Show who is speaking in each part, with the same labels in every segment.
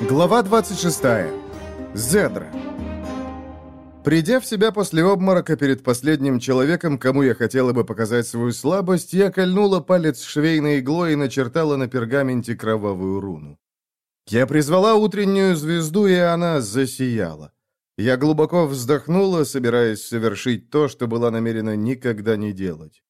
Speaker 1: Глава 26. Зедра. Придя в себя после обморока перед последним человеком, кому я хотела бы показать свою слабость, я кольнула палец швейной иглой и начертала на пергаменте кровавую руну. Я призвала утреннюю звезду, и она засияла. Я глубоко вздохнула, собираясь совершить то, что была намерена никогда не делать.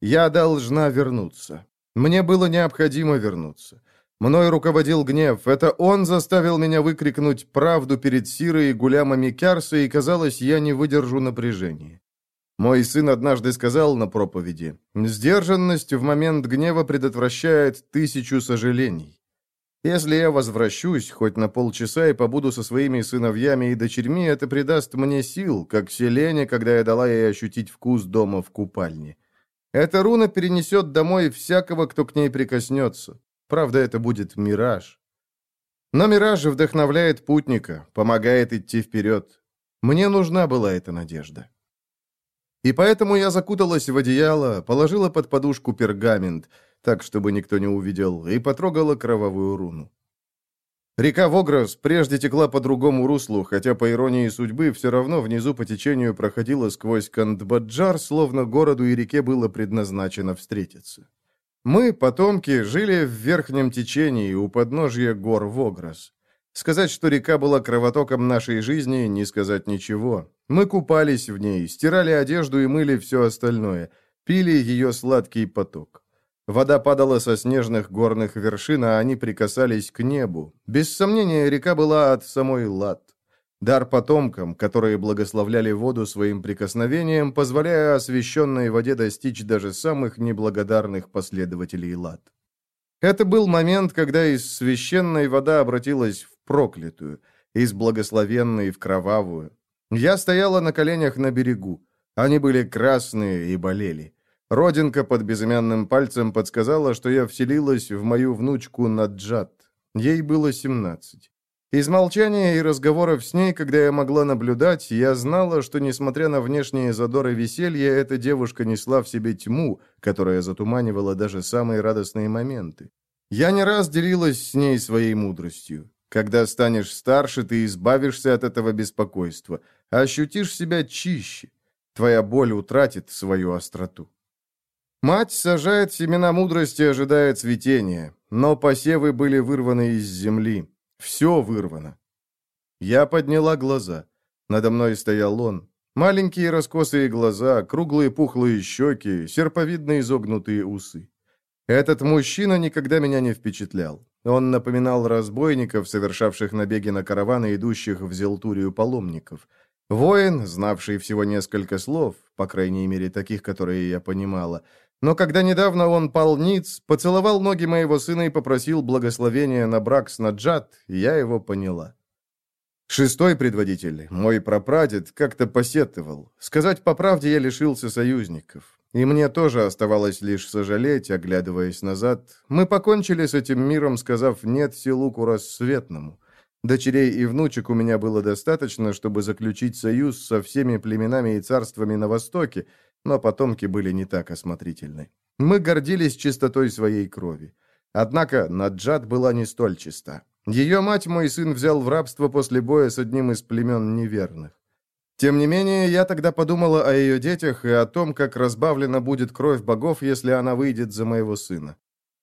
Speaker 1: Я должна вернуться. Мне было необходимо вернуться. Мной руководил гнев. Это он заставил меня выкрикнуть правду перед Сирой и гулямами Кярса, и, казалось, я не выдержу напряжения. Мой сын однажды сказал на проповеди, «Сдержанность в момент гнева предотвращает тысячу сожалений». Если я возвращусь хоть на полчаса и побуду со своими сыновьями и дочерьми, это придаст мне сил, как Селене, когда я дала ей ощутить вкус дома в купальне. Эта руна перенесет домой всякого, кто к ней прикоснется. Правда, это будет мираж. Но мираж вдохновляет путника, помогает идти вперед. Мне нужна была эта надежда. И поэтому я закуталась в одеяло, положила под подушку пергамент, так, чтобы никто не увидел, и потрогала кровавую руну. Река Вогрос прежде текла по другому руслу, хотя, по иронии судьбы, все равно внизу по течению проходила сквозь Кандбаджар, словно городу и реке было предназначено встретиться. Мы, потомки, жили в верхнем течении у подножья гор Вогрос. Сказать, что река была кровотоком нашей жизни, не сказать ничего. Мы купались в ней, стирали одежду и мыли все остальное, пили ее сладкий поток. Вода падала со снежных горных вершин, а они прикасались к небу. Без сомнения, река была от самой Лат. Дар потомкам, которые благословляли воду своим прикосновением, позволяя освященной воде достичь даже самых неблагодарных последователей лад. Это был момент, когда из священной вода обратилась в проклятую, из благословенной в кровавую. Я стояла на коленях на берегу. Они были красные и болели. Родинка под безымянным пальцем подсказала, что я вселилась в мою внучку Наджат. Ей было семнадцать. Из молчания и разговоров с ней, когда я могла наблюдать, я знала, что, несмотря на внешние задоры веселья, эта девушка несла в себе тьму, которая затуманивала даже самые радостные моменты. Я не раз делилась с ней своей мудростью. Когда станешь старше, ты избавишься от этого беспокойства, ощутишь себя чище. Твоя боль утратит свою остроту. Мать сажает семена мудрости, ожидая цветения, но посевы были вырваны из земли. Все вырвано. Я подняла глаза. Надо мной стоял он. Маленькие раскосые глаза, круглые пухлые щеки, серповидно изогнутые усы. Этот мужчина никогда меня не впечатлял. Он напоминал разбойников, совершавших набеги на караваны, идущих в Зелтурию паломников. Воин, знавший всего несколько слов, по крайней мере, таких, которые я понимала, но когда недавно он пал ниц, поцеловал ноги моего сына и попросил благословения на брак с Наджат, я его поняла. Шестой предводитель, мой прапрадед, как-то посетовал. Сказать по правде, я лишился союзников. И мне тоже оставалось лишь сожалеть, оглядываясь назад. Мы покончили с этим миром, сказав «нет Силуку рассветному». Дочерей и внучек у меня было достаточно, чтобы заключить союз со всеми племенами и царствами на Востоке, но потомки были не так осмотрительны. Мы гордились чистотой своей крови. Однако Наджат была не столь чиста. Ее мать мой сын взял в рабство после боя с одним из племен неверных. Тем не менее, я тогда подумала о ее детях и о том, как разбавлена будет кровь богов, если она выйдет за моего сына.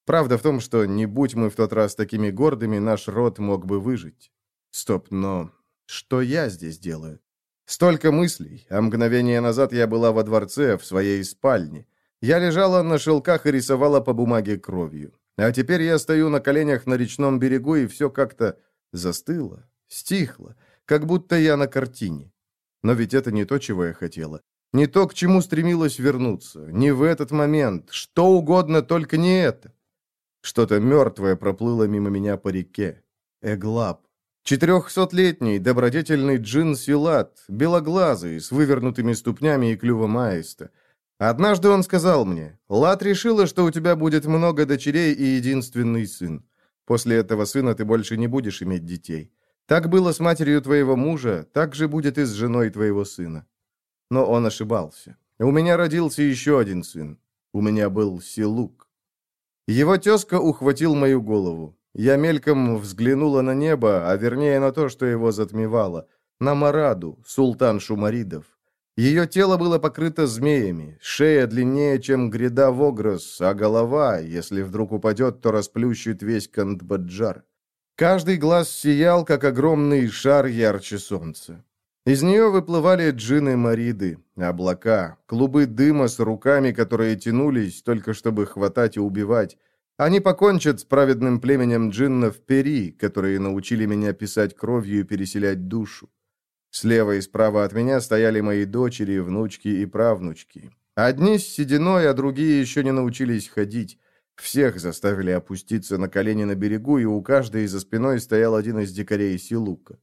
Speaker 1: Правда в том, что не будь мы в тот раз такими гордыми, наш род мог бы выжить. Стоп, но что я здесь делаю? Столько мыслей, а мгновение назад я была во дворце, в своей спальне. Я лежала на шелках и рисовала по бумаге кровью. А теперь я стою на коленях на речном берегу, и все как-то застыло, стихло, как будто я на картине. Но ведь это не то, чего я хотела. Не то, к чему стремилась вернуться. Не в этот момент. Что угодно, только не это. Что-то мертвое проплыло мимо меня по реке. Эглаб. Четырехсотлетний добродетельный джин Силат, белоглазый, с вывернутыми ступнями и клювом аиста. Однажды он сказал мне, «Лат решила, что у тебя будет много дочерей и единственный сын. После этого сына ты больше не будешь иметь детей. Так было с матерью твоего мужа, так же будет и с женой твоего сына». Но он ошибался. У меня родился еще один сын. У меня был Силук. Его тезка ухватил мою голову. Я мельком взглянула на небо, а вернее на то, что его затмевало. На Мараду, султан Шумаридов. Ее тело было покрыто змеями, шея длиннее, чем гряда Вогрос, а голова, если вдруг упадет, то расплющит весь Кандбаджар. Каждый глаз сиял, как огромный шар ярче солнца. Из нее выплывали джины Мариды, облака, клубы дыма с руками, которые тянулись, только чтобы хватать и убивать. Они покончат с праведным племенем джиннов Пери, которые научили меня писать кровью и переселять душу. Слева и справа от меня стояли мои дочери, внучки и правнучки. Одни с сединой, а другие еще не научились ходить. Всех заставили опуститься на колени на берегу, и у каждой за спиной стоял один из дикарей Силука.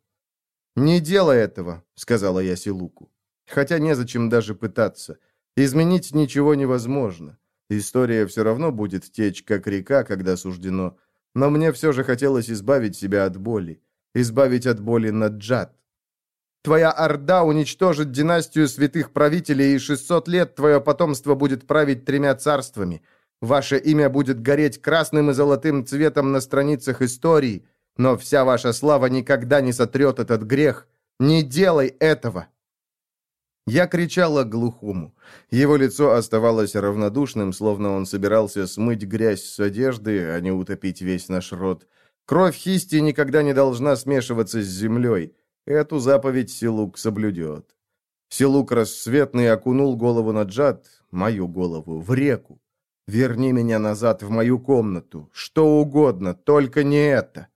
Speaker 1: «Не делай этого», — сказала я Силуку. «Хотя незачем даже пытаться. Изменить ничего невозможно. История все равно будет течь, как река, когда суждено. Но мне все же хотелось избавить себя от боли. Избавить от боли на Джад. Твоя орда уничтожит династию святых правителей, и 600 лет твое потомство будет править тремя царствами. Ваше имя будет гореть красным и золотым цветом на страницах истории, но вся ваша слава никогда не сотрет этот грех. Не делай этого!» Я кричала глухому. Его лицо оставалось равнодушным, словно он собирался смыть грязь с одежды, а не утопить весь наш род. Кровь Хисти никогда не должна смешиваться с землей. Эту заповедь Силук соблюдет. Силук рассветный окунул голову на Джад, мою голову, в реку. Верни меня назад в мою комнату. Что угодно, только не это.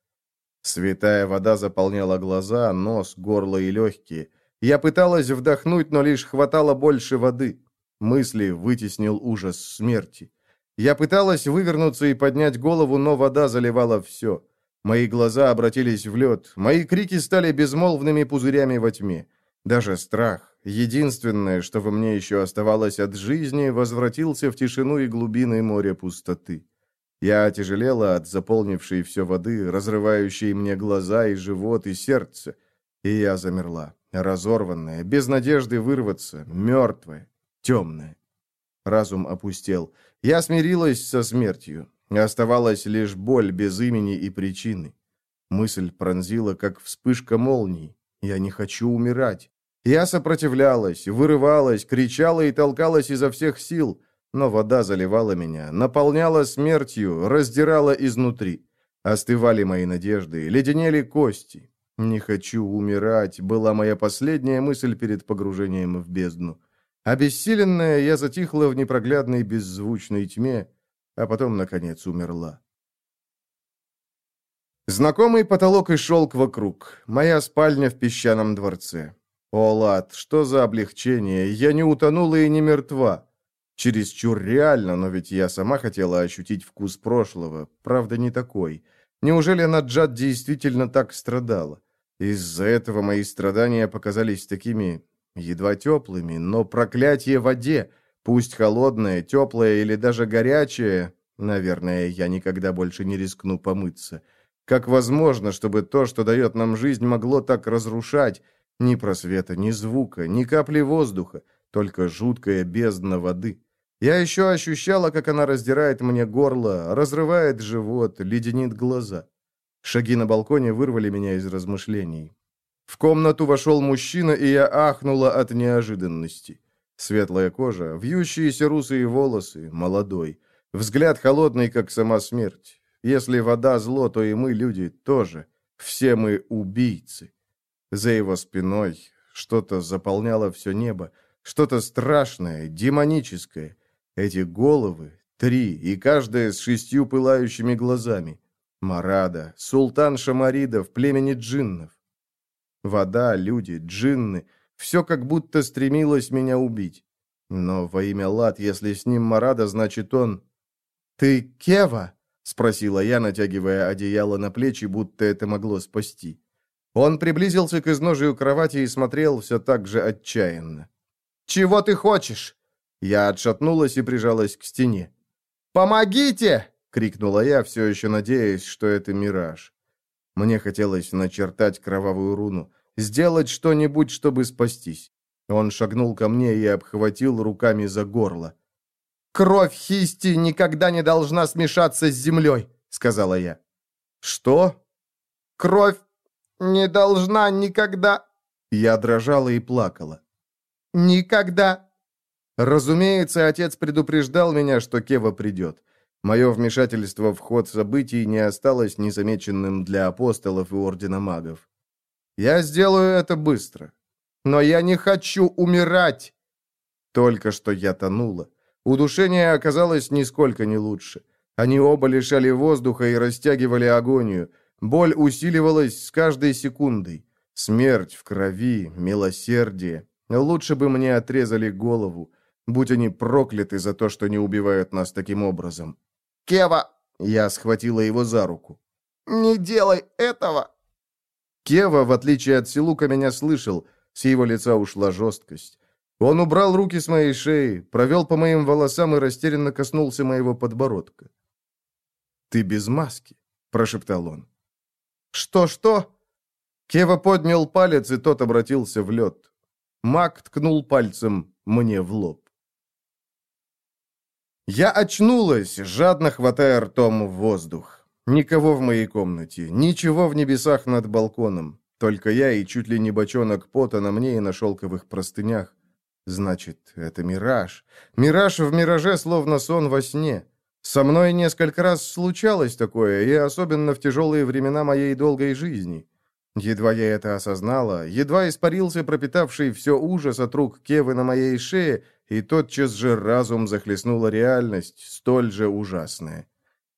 Speaker 1: Святая вода заполняла глаза, нос, горло и легкие. Я пыталась вдохнуть, но лишь хватало больше воды. Мысли вытеснил ужас смерти. Я пыталась вывернуться и поднять голову, но вода заливала все. Мои глаза обратились в лед, мои крики стали безмолвными пузырями во тьме. Даже страх, Единственное, что во мне еще оставалось от жизни, возвратился в тишину и глубины моря пустоты. Я отяжелела от заполнившей все воды, разрывающей мне глаза и живот и сердце, и я замерла, разорванная, без надежды вырваться, мертвая, темная. Разум опустел. Я смирилась со смертью. Оставалась лишь боль без имени и причины. Мысль пронзила, как вспышка молнии. Я не хочу умирать. Я сопротивлялась, вырывалась, кричала и толкалась изо всех сил, но вода заливала меня, наполняла смертью, раздирала изнутри. Остывали мои надежды, леденели кости. «Не хочу умирать» была моя последняя мысль перед погружением в бездну. Обессиленная, я затихла в непроглядной беззвучной тьме, а потом, наконец, умерла. Знакомый потолок и шелк вокруг. Моя спальня в песчаном дворце. О, Лад, что за облегчение! Я не утонула и не мертва. Чересчур реально, но ведь я сама хотела ощутить вкус прошлого. Правда, не такой. Неужели Наджат действительно так страдала? Из-за этого мои страдания показались такими едва теплыми, но проклятие в воде, пусть холодное, теплое или даже горячее, наверное, я никогда больше не рискну помыться. Как возможно, чтобы то, что дает нам жизнь, могло так разрушать, ни просвета, ни звука, ни капли воздуха, только жуткая бездна воды. Я еще ощущала, как она раздирает мне горло, разрывает живот, леденит глаза. Шаги на балконе вырвали меня из размышлений. В комнату вошел мужчина, и я ахнула от неожиданности. Светлая кожа, вьющиеся русые волосы, молодой. Взгляд холодный, как сама смерть. Если вода зло, то и мы, люди, тоже. Все мы убийцы. За его спиной что-то заполняло все небо, что-то страшное, демоническое. Эти головы, три, и каждая с шестью пылающими глазами. Марада, султан Шамаридов, племени джиннов. Вода, люди, джинны, все как будто стремилось меня убить. Но во имя Лад, если с ним Марада, значит он... «Ты Кева?» — спросила я, натягивая одеяло на плечи, будто это могло спасти. Он приблизился к изножию кровати и смотрел все так же отчаянно. «Чего ты хочешь?» Я отшатнулась и прижалась к стене. «Помогите!» — крикнула я, все еще надеясь, что это мираж. Мне хотелось начертать кровавую руну, сделать что-нибудь, чтобы спастись. Он шагнул ко мне и обхватил руками за горло. «Кровь Хисти никогда не должна смешаться с землей», — сказала я. «Что?»
Speaker 2: «Кровь не должна никогда...»
Speaker 1: Я дрожала и плакала.
Speaker 2: «Никогда...»
Speaker 1: Разумеется, отец предупреждал меня, что Кева придет. Мое вмешательство в ход событий не осталось незамеченным для апостолов и Ордена Магов. Я сделаю это быстро.
Speaker 2: Но я не хочу умирать.
Speaker 1: Только что я тонула. Удушение оказалось нисколько не лучше. Они оба лишали воздуха и растягивали агонию. Боль усиливалась с каждой секундой. Смерть в крови, милосердие. Лучше бы мне отрезали голову. Будь они прокляты за то, что не убивают нас таким образом.
Speaker 2: «Кева!»
Speaker 1: Я схватила его за руку.
Speaker 2: «Не делай этого!»
Speaker 1: Кева, в отличие от Силука, меня слышал. С его лица ушла жесткость. Он убрал руки с моей шеи, провел по моим волосам и растерянно коснулся моего подбородка. «Ты без маски», — прошептал он.
Speaker 2: «Что-что?»
Speaker 1: Кева поднял палец, и тот обратился в лед. Мак ткнул пальцем мне в лоб. Я очнулась, жадно хватая ртом в воздух. Никого в моей комнате, ничего в небесах над балконом. Только я и чуть ли не бочонок пота на мне и на шелковых простынях. Значит, это мираж. Мираж в мираже, словно сон во сне. Со мной несколько раз случалось такое, и особенно в тяжелые времена моей долгой жизни. Едва я это осознала, едва испарился пропитавший все ужас от рук Кевы на моей шее, и тотчас же разум захлестнула реальность, столь же ужасная.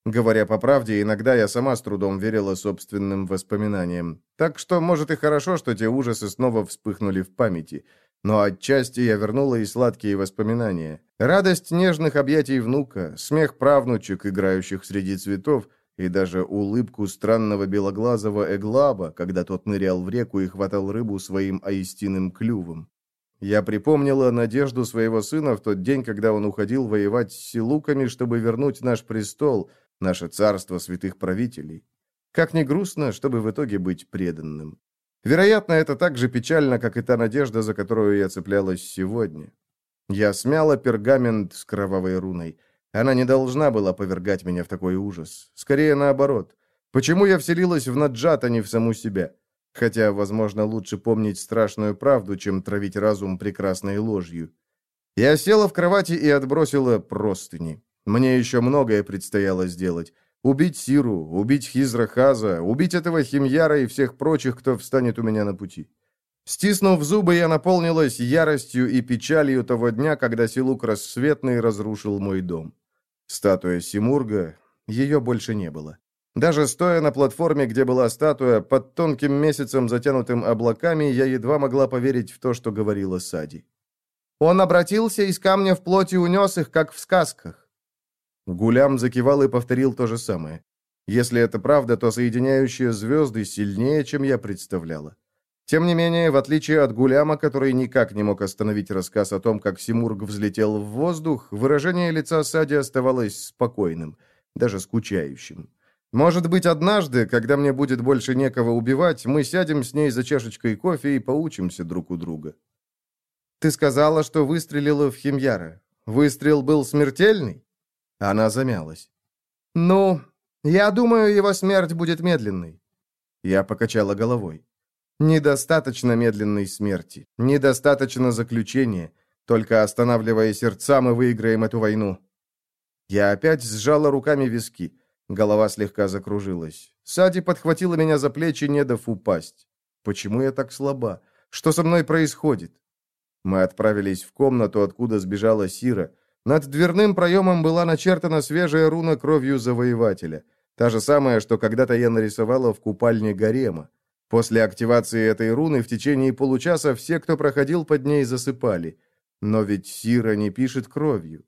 Speaker 1: Говоря по правде, иногда я сама с трудом верила собственным воспоминаниям. Так что, может, и хорошо, что те ужасы снова вспыхнули в памяти. Но отчасти я вернула и сладкие воспоминания. Радость нежных объятий внука, смех правнучек, играющих среди цветов, и даже улыбку странного белоглазого Эглаба, когда тот нырял в реку и хватал рыбу своим аистиным клювом. Я припомнила надежду своего сына в тот день, когда он уходил воевать с силуками, чтобы вернуть наш престол, наше царство святых правителей. Как ни грустно, чтобы в итоге быть преданным. Вероятно, это так же печально, как и та надежда, за которую я цеплялась сегодня. Я смяла пергамент с кровавой руной. Она не должна была повергать меня в такой ужас. Скорее наоборот. Почему я вселилась в Наджат, а не в саму себя? Хотя, возможно, лучше помнить страшную правду, чем травить разум прекрасной ложью. Я села в кровати и отбросила простыни. Мне еще многое предстояло сделать. Убить Сиру, убить Хизрахаза, убить этого Химьяра и всех прочих, кто встанет у меня на пути. Стиснув зубы, я наполнилась яростью и печалью того дня, когда Силук Рассветный разрушил мой дом. Статуя Симурга, ее больше не было. Даже стоя на платформе, где была статуя, под тонким месяцем, затянутым облаками, я едва могла поверить в то, что говорила Сади. Он обратился из камня в плоть и унес их, как в сказках. Гулям закивал и повторил то же самое. Если это правда, то соединяющие звезды сильнее, чем я представляла. Тем не менее, в отличие от Гуляма, который никак не мог остановить рассказ о том, как Симург взлетел в воздух, выражение лица Сади оставалось спокойным, даже скучающим. Может быть, однажды, когда мне будет больше некого убивать, мы сядем с ней за чашечкой кофе и поучимся друг у друга. Ты сказала, что выстрелила в Химьяра. Выстрел был смертельный? Она замялась. Ну, я думаю, его смерть будет медленной. Я покачала головой. Недостаточно медленной смерти, недостаточно заключения. Только останавливая сердца, мы выиграем эту войну. Я опять сжала руками виски. Голова слегка закружилась. Сади подхватила меня за плечи, не дав упасть. Почему я так слаба? Что со мной происходит? Мы отправились в комнату, откуда сбежала Сира. Над дверным проемом была начертана свежая руна кровью завоевателя. Та же самая, что когда-то я нарисовала в купальне гарема. После активации этой руны в течение получаса все, кто проходил под ней, засыпали. Но ведь Сира не пишет кровью.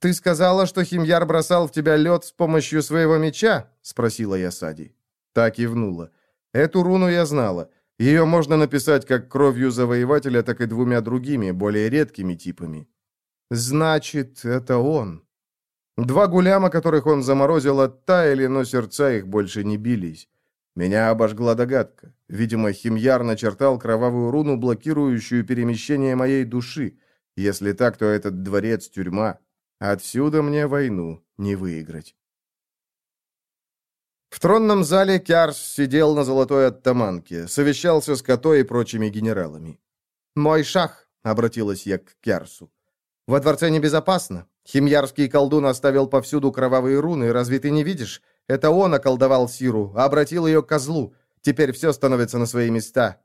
Speaker 1: «Ты сказала, что Химьяр бросал в тебя лед с помощью своего меча?» — спросила я Сади. Так и внула. Эту руну я знала. Ее можно написать как кровью завоевателя, так и двумя другими, более редкими типами. Значит, это он. Два гуляма, которых он заморозил, оттаяли, но сердца их больше не бились. Меня обожгла догадка. Видимо, Химьяр начертал кровавую руну, блокирующую перемещение моей души. Если так, то этот дворец — тюрьма. Отсюда мне войну не выиграть. В тронном зале Кярс сидел на золотой оттаманке, совещался с Като и прочими генералами. «Мой шах», — обратилась я к Кярсу. «Во дворце небезопасно. Химьярский колдун оставил повсюду кровавые руны, разве ты не видишь? Это он околдовал Сиру, обратил ее к козлу. Теперь все становится на свои места».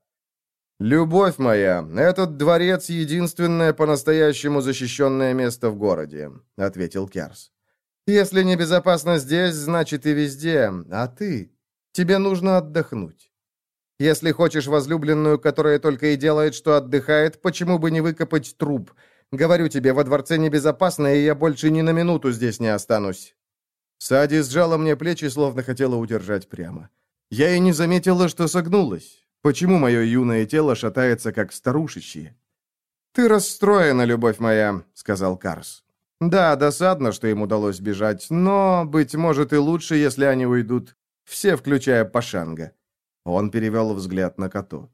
Speaker 1: «Любовь моя, этот дворец — единственное по-настоящему защищенное место в городе», — ответил Кярс. «Если небезопасно здесь, значит и везде. А ты? Тебе нужно отдохнуть. Если хочешь возлюбленную, которая только и делает, что отдыхает, почему бы не выкопать труп? Говорю тебе, во дворце небезопасно, и я больше ни на минуту здесь не останусь». Сади сжала мне плечи, словно хотела удержать прямо. Я и не заметила, что согнулась. Почему мое юное тело шатается, как старушечье? «Ты расстроена, любовь моя», — сказал Карс. «Да, досадно, что им удалось бежать, но, быть может, и лучше, если они уйдут, все, включая Пашанга». Он перевел взгляд на коту.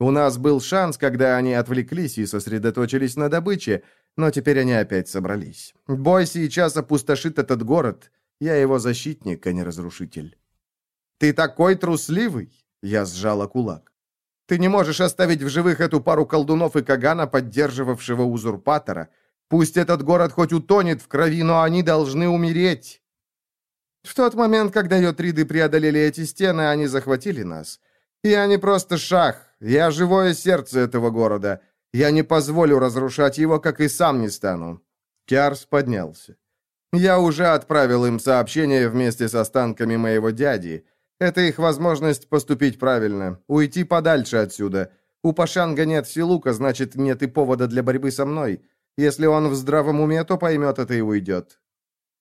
Speaker 1: «У нас был шанс, когда они отвлеклись и сосредоточились на добыче, но теперь они опять собрались. Бой сейчас опустошит этот город. Я его защитник, а не разрушитель». «Ты такой трусливый!» — я сжала кулак. «Ты не можешь оставить в живых эту пару колдунов и Кагана, поддерживавшего узурпатора. Пусть этот город хоть утонет в крови, но они должны умереть!» В тот момент, когда йотриды преодолели эти стены, они захватили нас. Я не просто шах, я живое сердце этого города. Я не позволю разрушать его, как и сам не стану». Киарс поднялся. «Я уже отправил им сообщение вместе с останками моего дяди. Это их возможность поступить правильно, уйти подальше отсюда. У Пашанга нет силука, значит, нет и повода для борьбы со мной. Если он в здравом уме, то поймет это и уйдет».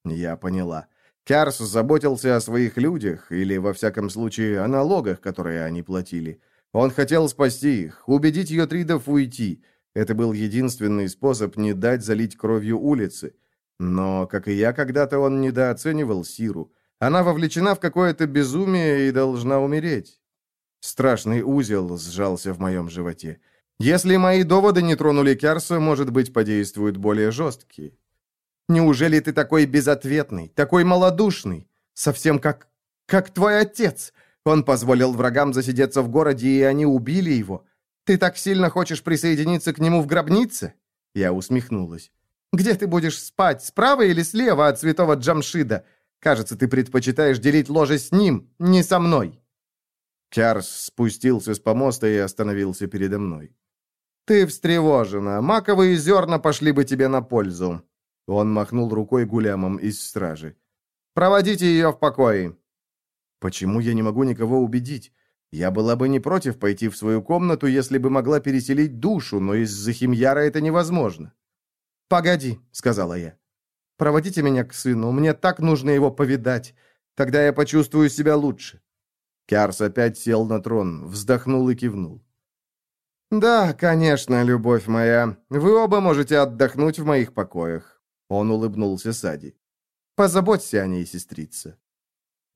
Speaker 1: Я поняла. Кярс заботился о своих людях, или, во всяком случае, о налогах, которые они платили. Он хотел спасти их, убедить йотридов уйти. Это был единственный способ не дать залить кровью улицы. Но, как и я, когда-то он недооценивал Сиру. Она вовлечена в какое-то безумие и должна умереть. Страшный узел сжался в моем животе. Если мои доводы не тронули Кярса, может быть, подействуют более жесткие. Неужели ты такой безответный, такой малодушный? Совсем как... как твой отец. Он позволил врагам засидеться в городе, и они убили его. Ты так сильно хочешь присоединиться к нему в гробнице?» Я усмехнулась. «Где ты будешь спать, справа или слева от святого Джамшида? Кажется, ты предпочитаешь делить ложе с ним, не со мной». Чарльз спустился с помоста и остановился передо мной. «Ты встревожена. Маковые зерна пошли бы тебе на пользу. Он махнул рукой гулямам из стражи. «Проводите ее в покое!» «Почему я не могу никого убедить? Я была бы не против пойти в свою комнату, если бы могла переселить душу, но из-за химьяра это невозможно». «Погоди», — сказала я. «Проводите меня к сыну, мне так нужно его повидать. Тогда я почувствую себя лучше». Кярс опять сел на трон, вздохнул и кивнул. «Да, конечно, любовь моя. Вы оба можете отдохнуть в моих покоях. Он улыбнулся Сади. «Позаботься о ней, сестрица».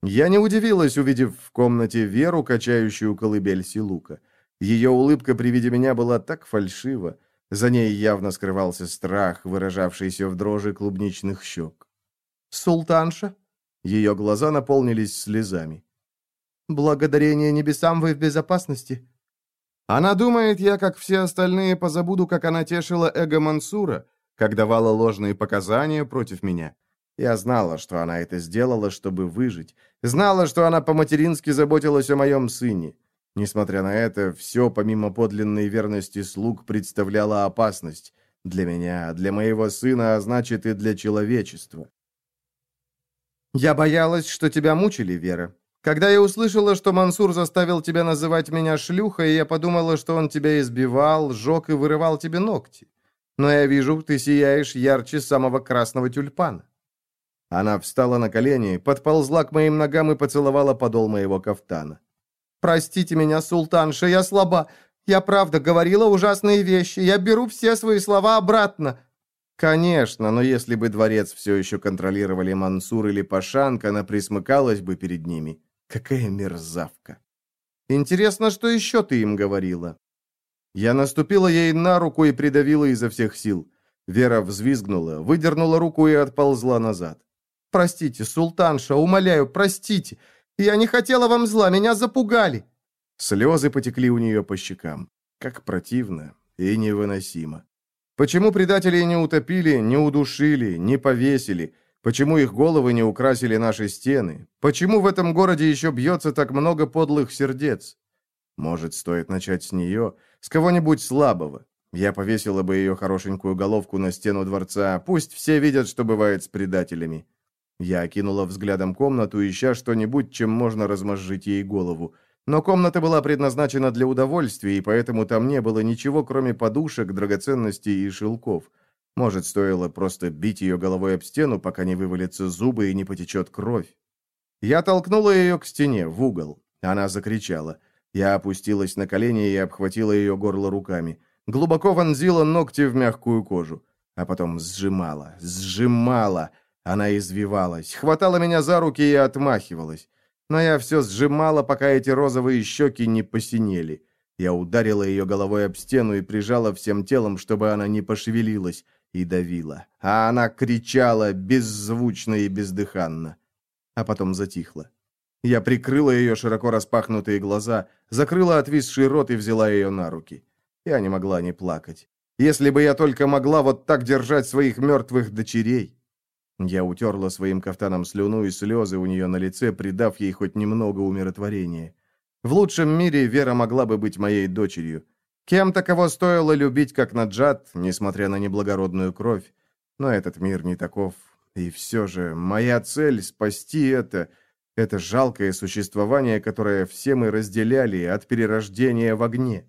Speaker 1: Я не удивилась, увидев в комнате Веру, качающую колыбель Силука. Ее улыбка при виде меня была так фальшива. За ней явно скрывался страх, выражавшийся в дрожи клубничных щек. «Султанша?» Ее глаза наполнились слезами. «Благодарение небесам вы в безопасности». Она думает, я, как все остальные, позабуду, как она тешила эго Мансура, как давала ложные показания против меня. Я знала, что она это сделала, чтобы выжить. Знала, что она по-матерински заботилась о моем сыне. Несмотря на это, все, помимо подлинной верности слуг, представляло опасность. Для меня, для моего сына, а значит и для человечества. «Я боялась, что тебя мучили, Вера. Когда я услышала, что Мансур заставил тебя называть меня шлюхой, я подумала, что он тебя избивал, жег и вырывал тебе ногти но я вижу, ты сияешь ярче самого красного тюльпана». Она встала на колени, подползла к моим ногам и поцеловала подол моего кафтана. «Простите меня, султанша, я слаба. Я правда говорила ужасные вещи. Я беру все свои слова обратно». «Конечно, но если бы дворец все еще контролировали Мансур или Пашанка, она присмыкалась бы перед ними. Какая мерзавка!» «Интересно, что еще ты им говорила?» Я наступила ей на руку и придавила изо всех сил. Вера взвизгнула, выдернула руку и отползла назад. «Простите, султанша, умоляю, простите.
Speaker 2: Я не хотела вам зла, меня запугали!»
Speaker 1: Слезы потекли у нее по щекам. Как противно и невыносимо. Почему предателей не утопили, не удушили, не повесили? Почему их головы не украсили наши стены? Почему в этом городе еще бьется так много подлых сердец? Может, стоит начать с нее, с кого-нибудь слабого. Я повесила бы ее хорошенькую головку на стену дворца, пусть все видят, что бывает с предателями. Я окинула взглядом комнату, ища что-нибудь, чем можно размозжить ей голову. Но комната была предназначена для удовольствия, и поэтому там не было ничего, кроме подушек, драгоценностей и шелков. Может, стоило просто бить ее головой об стену, пока не вывалятся зубы и не потечет кровь. Я толкнула ее к стене, в угол. Она закричала. Я опустилась на колени и обхватила ее горло руками. Глубоко вонзила ногти в мягкую кожу. А потом сжимала, сжимала. Она извивалась, хватала меня за руки и отмахивалась но я все сжимала, пока эти розовые щеки не посинели. Я ударила ее головой об стену и прижала всем телом, чтобы она не пошевелилась, и давила. А она кричала беззвучно и бездыханно. А потом затихла. Я прикрыла ее широко распахнутые глаза, закрыла отвисший рот и взяла ее на руки. Я не могла не плакать. Если бы я только могла вот так держать своих мертвых дочерей. Я утерла своим кафтаном слюну и слезы у нее на лице, придав ей хоть немного умиротворения. В лучшем мире Вера могла бы быть моей дочерью. Кем-то, кого стоило любить, как Наджат, несмотря на неблагородную кровь. Но этот мир не таков. И все же моя цель — спасти это, это жалкое существование, которое все мы разделяли от перерождения в огне.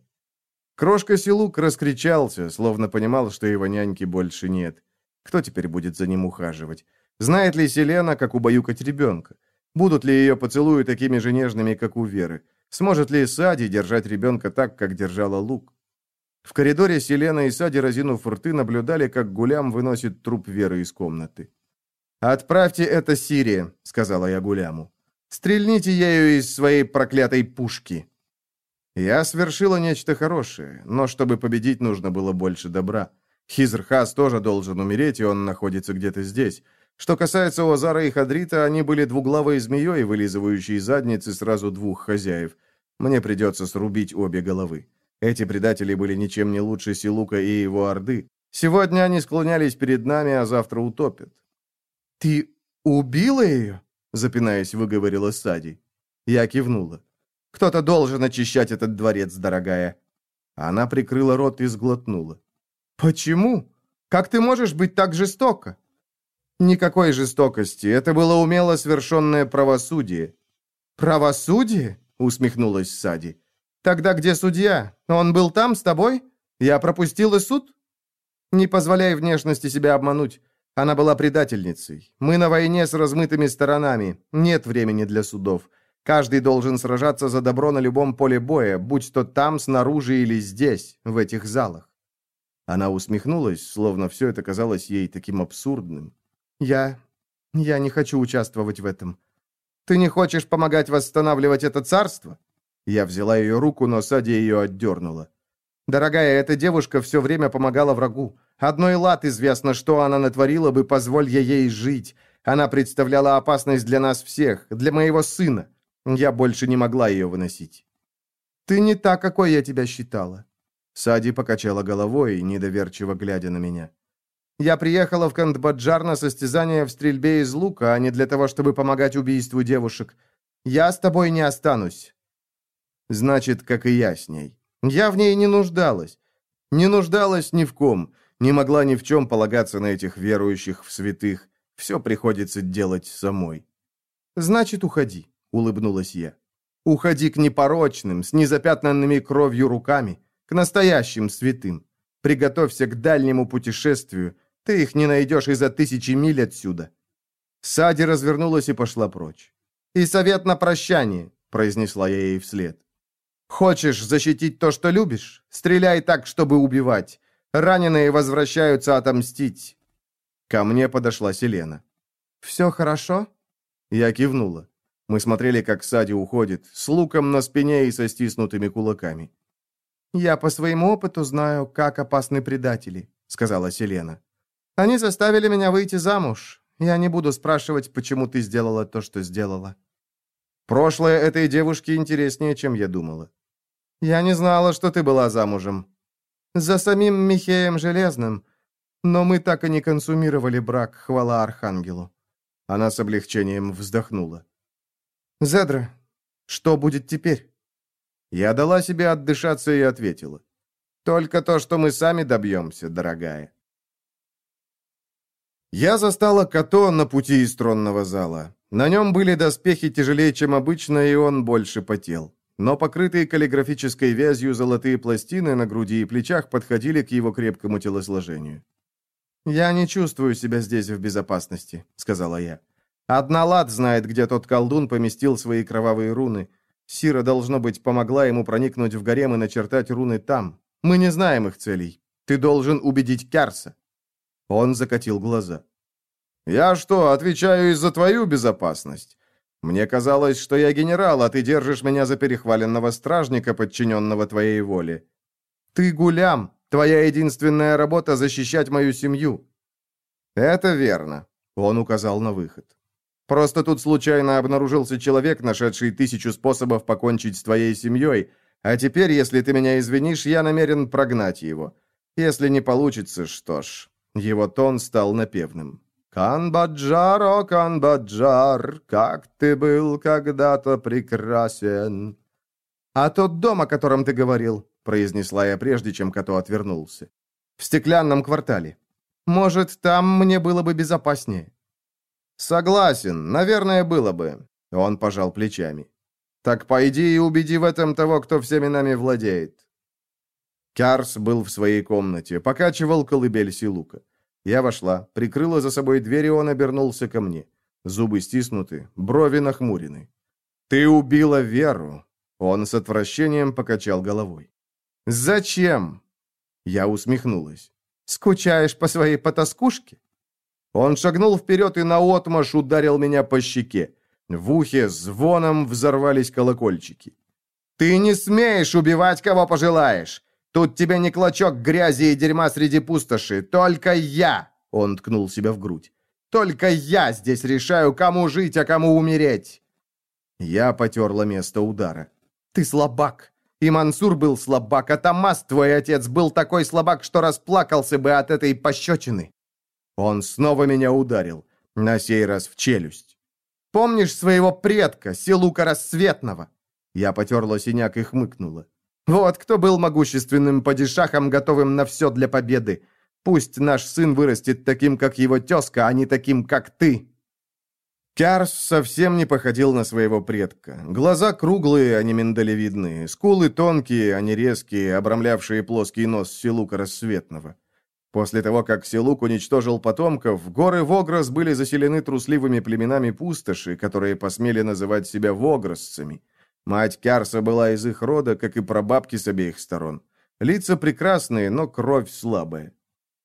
Speaker 1: Крошка Силук раскричался, словно понимал, что его няньки больше нет. Кто теперь будет за ним ухаживать? Знает ли Селена, как убаюкать ребенка? Будут ли ее поцелуи такими же нежными, как у Веры? Сможет ли Сади держать ребенка так, как держала Лук? В коридоре Селена и Сади, разинув рты, наблюдали, как Гулям выносит труп Веры из комнаты. «Отправьте это Сирии», — сказала я Гуляму. «Стрельните ею из своей проклятой пушки». Я свершила нечто хорошее, но чтобы победить, нужно было больше добра. Хизрхас тоже должен умереть, и он находится где-то здесь. Что касается Озара и Хадрита, они были двуглавой змеей, вылизывающей задницы сразу двух хозяев. Мне придется срубить обе головы. Эти предатели были ничем не лучше Силука и его Орды. Сегодня они склонялись перед нами, а завтра утопят. «Ты убила ее?» — запинаясь, выговорила Сади. Я кивнула. «Кто-то должен очищать этот дворец, дорогая». Она прикрыла рот и сглотнула. «Почему? Как ты можешь быть так жестоко?» «Никакой жестокости. Это было умело совершенное правосудие». «Правосудие?» — усмехнулась Сади. «Тогда где судья? Он был там с тобой? Я пропустила суд?» «Не позволяй внешности себя обмануть. Она была предательницей. Мы на войне с размытыми сторонами. Нет времени для судов. Каждый должен сражаться за добро на любом поле боя, будь то там, снаружи или здесь, в этих залах. Она усмехнулась, словно все это казалось ей таким абсурдным. «Я... я не хочу участвовать в этом. Ты не хочешь помогать восстанавливать это царство?» Я взяла ее руку, но Сади ее отдернула. «Дорогая, эта девушка все время помогала врагу. Одной лад известно, что она натворила бы, позволь я ей жить. Она представляла опасность для нас всех, для моего сына. Я больше не могла ее выносить». «Ты не та, какой я тебя считала. Сади покачала головой, недоверчиво глядя на меня. «Я приехала в Кандбаджар на состязание в стрельбе из лука, а не для того, чтобы помогать убийству девушек. Я с тобой не останусь». «Значит, как и я с ней. Я в ней не нуждалась. Не нуждалась ни в ком, не могла ни в чем полагаться на этих верующих в святых. Все приходится делать самой». «Значит, уходи», — улыбнулась я. «Уходи к непорочным, с незапятнанными кровью руками» к настоящим святым. Приготовься к дальнему путешествию, ты их не найдешь и за тысячи миль отсюда». Сади развернулась и пошла прочь. «И совет на прощание», — произнесла я ей вслед. «Хочешь защитить то, что любишь? Стреляй так, чтобы убивать. Раненые возвращаются отомстить». Ко мне подошла Селена. «Все хорошо?» Я кивнула. Мы смотрели, как Сади уходит, с луком на спине и со стиснутыми кулаками. «Я по своему опыту знаю, как опасны предатели», — сказала Селена. «Они заставили меня выйти замуж. Я не буду спрашивать, почему ты сделала то, что сделала». Прошлое этой девушки интереснее, чем я думала. Я не знала, что ты была замужем. За самим Михеем Железным. Но мы так и не консумировали брак, хвала Архангелу. Она с облегчением вздохнула. «Зедра, что будет теперь?» Я дала себе отдышаться и ответила. «Только то, что мы сами добьемся, дорогая». Я застала Като на пути из тронного зала. На нем были доспехи тяжелее, чем обычно, и он больше потел. Но покрытые каллиграфической вязью золотые пластины на груди и плечах подходили к его крепкому телосложению. «Я не чувствую себя здесь в безопасности», — сказала я. «Одна лад знает, где тот колдун поместил свои кровавые руны. Сира, должно быть, помогла ему проникнуть в гарем и начертать руны там. Мы не знаем их целей. Ты должен убедить Кярса». Он закатил глаза. «Я что, отвечаю из-за твою безопасность? Мне казалось, что я генерал, а ты держишь меня за перехваленного стражника, подчиненного твоей воле. Ты гулям, твоя единственная работа — защищать мою семью». «Это верно», — он указал на выход. «Просто тут случайно обнаружился человек, нашедший тысячу способов покончить с твоей семьей, а теперь, если ты меня извинишь, я намерен прогнать его. Если не получится, что ж...» Его тон стал напевным. «Канбаджар, о Канбаджар, как ты был когда-то прекрасен!» «А тот дом, о котором ты говорил», — произнесла я прежде, чем Като отвернулся. «В стеклянном квартале. Может, там мне было бы безопаснее?» «Согласен, наверное, было бы», — он пожал плечами. «Так пойди и убеди в этом того, кто всеми нами владеет». Кярс был в своей комнате, покачивал колыбель Силука. Я вошла, прикрыла за собой дверь, и он обернулся ко мне. Зубы стиснуты, брови нахмурены. «Ты убила Веру!» Он с отвращением покачал головой. «Зачем?» Я усмехнулась. «Скучаешь по своей потаскушке?» Он шагнул вперед и наотмашь ударил меня по щеке. В ухе звоном взорвались колокольчики. «Ты не смеешь убивать, кого пожелаешь! Тут тебе не клочок грязи и дерьма среди пустоши. Только я!» Он ткнул себя в грудь. «Только я здесь решаю, кому жить, а кому умереть!» Я потерла место удара. «Ты слабак. И Мансур был слабак, а Тамас, твой отец, был такой слабак, что расплакался бы от этой пощечины». Он снова меня ударил, на сей раз в челюсть. «Помнишь своего предка, Силука Рассветного?» Я потерла синяк и хмыкнула. Вот кто был могущественным падишахом, готовым на все для победы. Пусть наш сын вырастет таким, как его тезка, а не таким, как ты». Кярс совсем не походил на своего предка. Глаза круглые, а не миндалевидные, скулы тонкие, а не резкие, обрамлявшие плоский нос Силука Рассветного. После того, как Силук уничтожил потомков, горы Вогрос были заселены трусливыми племенами пустоши, которые посмели называть себя вогросцами – Мать Кярса была из их рода, как и прабабки с обеих сторон. Лица прекрасные, но кровь слабая.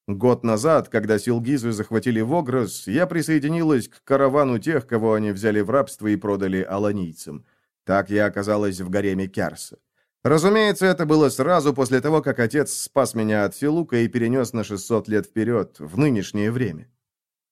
Speaker 1: Год назад, когда силгизы захватили Вогрос, я присоединилась к каравану тех, кого они взяли в рабство и продали аланийцам. Так я оказалась в гареме Кярса. Разумеется, это было сразу после того, как отец спас меня от Силука и перенес на 600 лет вперед, в нынешнее время.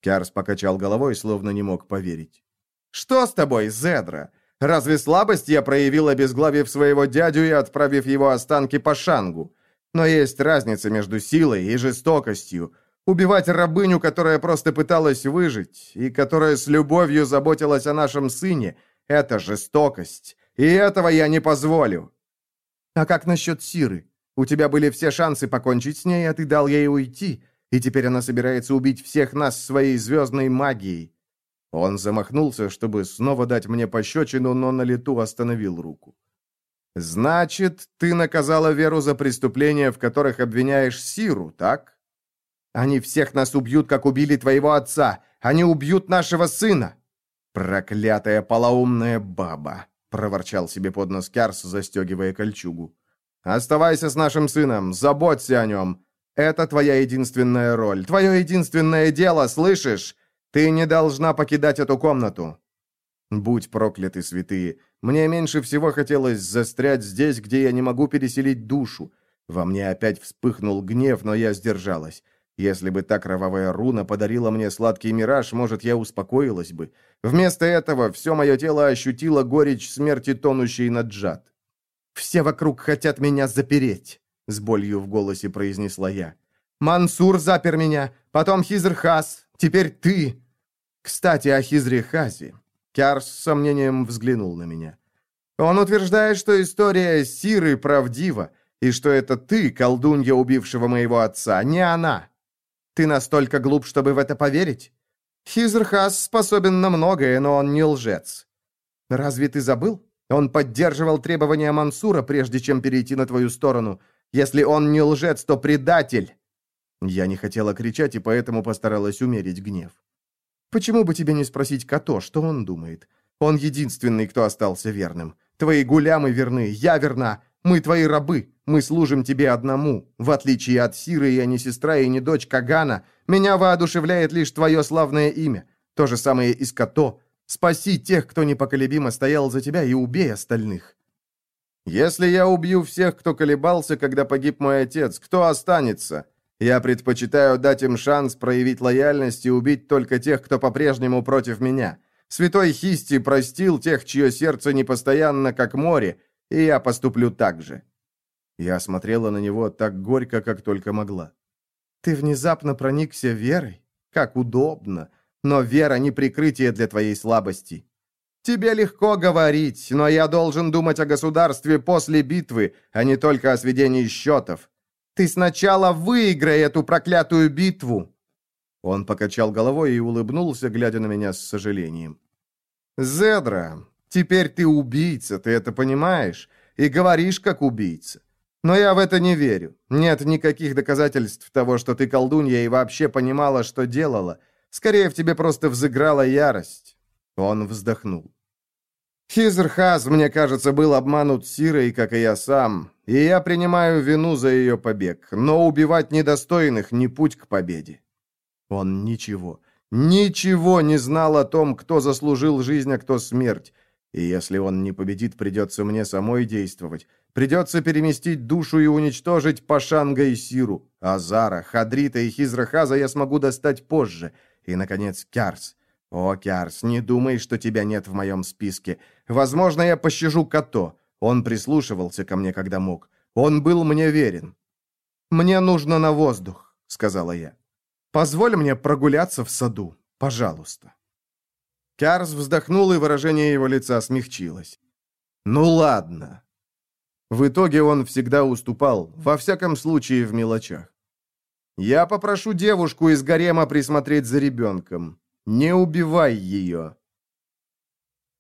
Speaker 1: Кярс покачал головой, словно не мог поверить. «Что с тобой, Зедра? Разве слабость я проявил, обезглавив своего дядю и отправив его останки по Шангу? Но есть разница между силой и жестокостью. Убивать рабыню, которая просто пыталась выжить, и которая с любовью заботилась о нашем сыне, это жестокость. И этого я не позволю. А как насчет Сиры? У тебя были все шансы покончить с ней, а ты дал ей уйти, и теперь она собирается убить всех нас своей звездной магией. Он замахнулся, чтобы снова дать мне пощечину, но на лету остановил руку. «Значит, ты наказала Веру за преступления, в которых обвиняешь Сиру, так? Они всех нас убьют, как убили твоего отца. Они убьют нашего сына!» «Проклятая полоумная баба!» — проворчал себе под нос Кярс, застегивая кольчугу. «Оставайся с нашим сыном, заботься о нем. Это твоя единственная роль, твое единственное дело, слышишь? Ты не должна покидать эту комнату!» Будь прокляты, святые, мне меньше всего хотелось застрять здесь, где я не могу переселить душу. Во мне опять вспыхнул гнев, но я сдержалась. Если бы та кровавая руна подарила мне сладкий мираж, может, я успокоилась бы. Вместо этого все мое тело ощутило горечь смерти, тонущей над джад.
Speaker 2: «Все вокруг хотят меня запереть», — с болью в голосе произнесла я. «Мансур запер меня, потом Хизрхас, теперь ты». «Кстати, о Хизрихазе». Кяр с сомнением взглянул на меня. «Он утверждает, что история Сиры правдива, и что это ты, колдунья, убившего моего отца, не она. Ты настолько глуп, чтобы в это поверить? Хизрхас способен на многое, но он не лжец. Разве ты забыл? Он поддерживал требования Мансура, прежде чем перейти на твою сторону. Если он не лжец, то предатель. Я не хотела кричать и поэтому постаралась умерить гнев. Почему бы тебе не спросить Като, что он думает? Он единственный, кто остался верным. Твои гулямы верны, я верна. Мы твои рабы, мы служим тебе одному. В отличие от Сиры, я не сестра и не дочь Кагана. Меня воодушевляет лишь твое славное имя. То же самое и с Като. Спаси тех, кто непоколебимо стоял за тебя, и убей остальных. Если я убью всех, кто колебался, когда погиб мой отец, кто останется? Я предпочитаю дать им шанс проявить лояльность и убить только тех, кто по-прежнему против меня. Святой Хисти простил тех, чье сердце непостоянно, как море, и я поступлю так же». Я смотрела на него так горько, как только могла. «Ты внезапно проникся верой? Как удобно! Но вера не прикрытие для твоей слабости. Тебе легко говорить, но я должен думать о государстве после битвы, а не только о сведении счетов. Ты сначала выиграй эту проклятую битву!» Он покачал головой и улыбнулся, глядя на меня с сожалением. «Зедра, Теперь ты убийца, ты это понимаешь? И говоришь, как убийца. Но я в это не верю. Нет никаких доказательств того, что ты колдунья и вообще понимала, что делала. Скорее, в тебе просто взыграла ярость». Он вздохнул. Хизерхаз, мне кажется, был обманут Сирой, как и я сам, и я принимаю вину за ее побег, но убивать недостойных не путь к победе. Он ничего, ничего не знал о том, кто заслужил жизнь, а кто смерть, и если он не победит, придется мне самой действовать. Придется переместить душу и уничтожить Пашанга и Сиру. Азара, Хадрита и Хизрахаза я смогу достать позже. И, наконец, Кярс. О, Кярс, не думай, что тебя нет в моем списке. Возможно, я пощажу Като. Он прислушивался ко мне, когда мог. Он был мне верен. «Мне нужно на воздух», — сказала я. «Позволь мне прогуляться в саду, пожалуйста». Кярс вздохнул, и выражение его лица смягчилось. «Ну ладно». В итоге он всегда уступал, во всяком случае в мелочах. «Я попрошу девушку из гарема присмотреть за ребенком. Не убивай ее».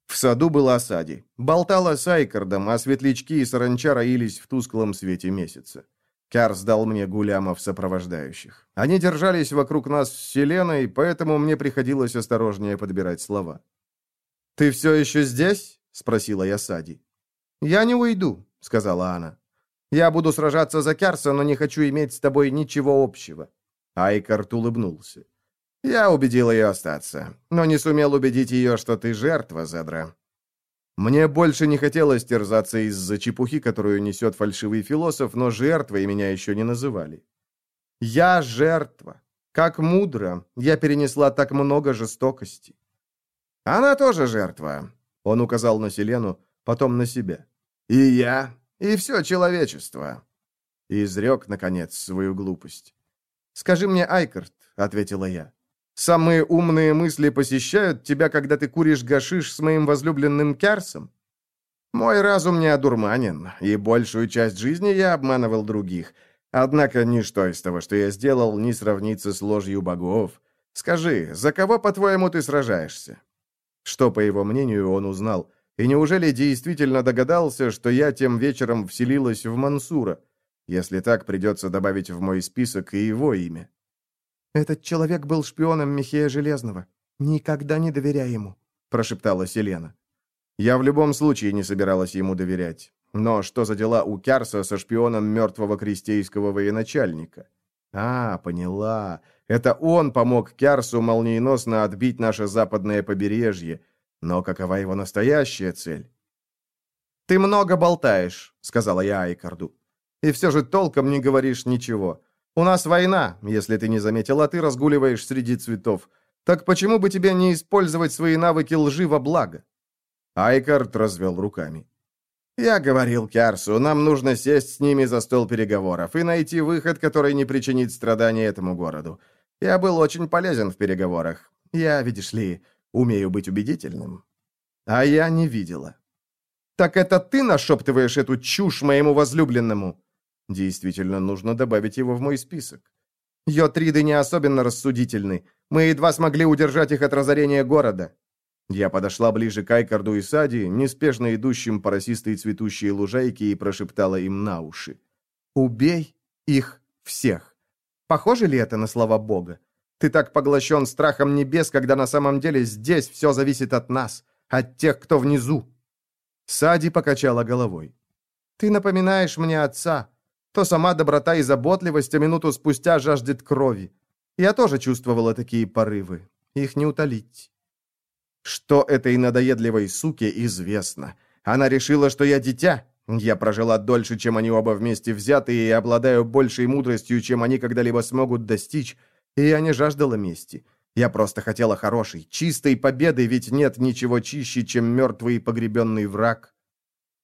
Speaker 2: В саду был осади. Болтала с Айкардом, а светлячки и саранча роились в тусклом свете месяца. Кяр сдал мне гулямов сопровождающих. Они держались вокруг нас с Селеной, поэтому мне приходилось осторожнее подбирать слова. «Ты все еще здесь?» — спросила я Сади. «Я не уйду», — сказала она. «Я буду сражаться за Кярса, но не хочу иметь с тобой ничего общего». Айкарт улыбнулся. «Я убедил ее остаться, но не сумел убедить ее, что ты жертва, Зедра. Мне больше не хотелось терзаться из-за чепухи, которую несет фальшивый философ, но жертвой меня еще не называли. Я жертва. Как мудро. Я перенесла так много жестокости. Она тоже жертва. Он указал на Селену, потом на себя. И я, и все человечество. И изрек, наконец, свою глупость. «Скажи мне, Айкарт», — ответила я, Самые умные мысли посещают тебя, когда ты куришь гашиш с моим возлюбленным Кярсом? Мой разум не одурманен, и большую часть жизни я обманывал других. Однако ничто из того, что я сделал, не сравнится с ложью богов. Скажи, за кого, по-твоему, ты сражаешься?» Что, по его мнению, он узнал? И неужели действительно догадался, что я тем вечером вселилась в Мансура? Если так, придется добавить в мой список и его имя. «Этот человек был шпионом Михея Железного. Никогда не доверяй ему», — прошептала Селена. Я в любом случае не собиралась ему доверять. Но что за дела у Кярса со шпионом мертвого крестейского военачальника? А, поняла. Это он помог Кярсу молниеносно отбить наше западное побережье. Но какова его настоящая цель? «Ты много болтаешь», — сказала я Айкарду. «И все же толком не говоришь ничего.
Speaker 1: У нас война, если ты не заметил, а ты разгуливаешь среди цветов. Так почему бы тебе не использовать свои навыки лжи во благо?» Айкард развел руками. «Я говорил Кярсу, нам нужно сесть с ними за стол переговоров и найти выход, который не причинит страдания этому городу. Я был очень полезен в переговорах. Я, видишь ли, умею быть убедительным». А я не видела. «Так это ты нашептываешь эту чушь моему возлюбленному?» Действительно, нужно добавить его в мой список. Йотриды не особенно рассудительны. Мы едва смогли удержать их от разорения города. Я подошла ближе к Айкарду и Сади, неспешно идущим по росистой цветущей лужайке, и прошептала им на уши. «Убей их всех!» Похоже ли это на слова Бога? Ты так поглощен страхом небес, когда на самом деле здесь все зависит от нас, от тех, кто внизу. Сади покачала головой. «Ты напоминаешь мне отца. То сама доброта и заботливость, а минуту спустя жаждет крови. Я тоже чувствовала такие порывы. Их не утолить». Что этой надоедливой суке известно? Она решила, что я дитя. Я прожила дольше, чем они оба вместе взятые, и обладаю большей мудростью, чем они когда-либо смогут достичь. И я не жаждала мести. Я просто хотела хорошей, чистой победы, ведь нет ничего чище, чем мертвый и погребенный враг.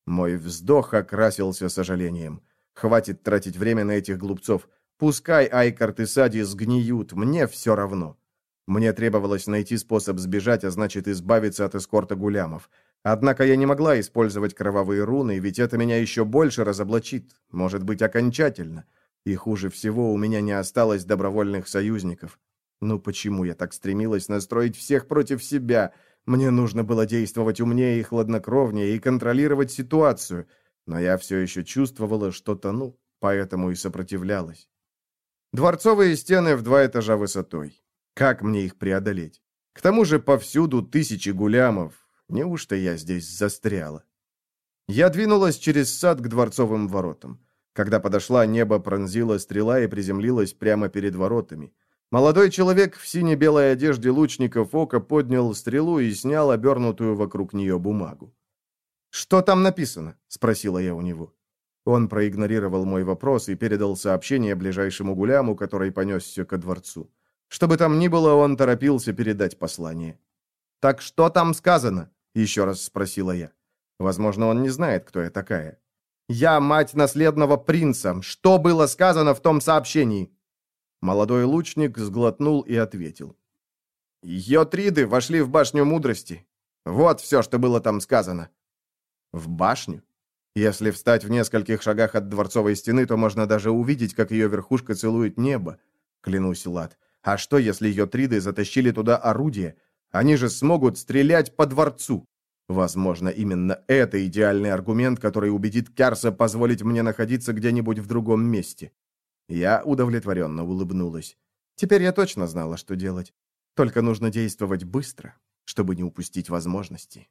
Speaker 1: Мой вздох окрасился сожалением. Хватит тратить время на этих глупцов. Пускай Айкарт и Сади сгниют, мне все равно. Мне требовалось найти способ сбежать, а значит избавиться от эскорта гулямов. Однако я не могла использовать кровавые руны, ведь это меня еще больше разоблачит, может быть, окончательно. И хуже всего, у меня не осталось добровольных союзников. Ну почему я так стремилась настроить всех против себя? Мне нужно было действовать умнее и хладнокровнее и контролировать ситуацию. Но я все еще чувствовала, что тону, поэтому и сопротивлялась. Дворцовые стены в два этажа высотой. Как мне их преодолеть? К тому же повсюду тысячи гулямов. Неужто я здесь застряла? Я двинулась через сад к дворцовым воротам. Когда подошла, небо пронзила стрела и приземлилась прямо перед воротами. Молодой человек в сине-белой одежде лучника Фока поднял стрелу и снял обернутую вокруг нее бумагу. «Что там написано?» — спросила я у него. Он проигнорировал мой вопрос и передал сообщение ближайшему гуляму, который понесся ко дворцу. Что бы там ни было, он торопился передать послание. «Так что там сказано?» — еще раз спросила я. Возможно, он не знает, кто я такая. «Я мать наследного принца. Что было сказано в том сообщении?» Молодой лучник сглотнул и ответил. «Йотриды вошли в башню мудрости. Вот все, что было там сказано». «В башню?» Если встать в нескольких шагах от дворцовой стены, то можно даже увидеть, как ее верхушка целует небо. Клянусь, Лад. А что, если ее триды затащили туда орудие? Они же смогут стрелять по дворцу. Возможно, именно это идеальный аргумент, который убедит Кярса позволить мне находиться где-нибудь в другом месте. Я удовлетворенно улыбнулась. Теперь я точно знала, что делать. Только нужно действовать быстро, чтобы не упустить возможности.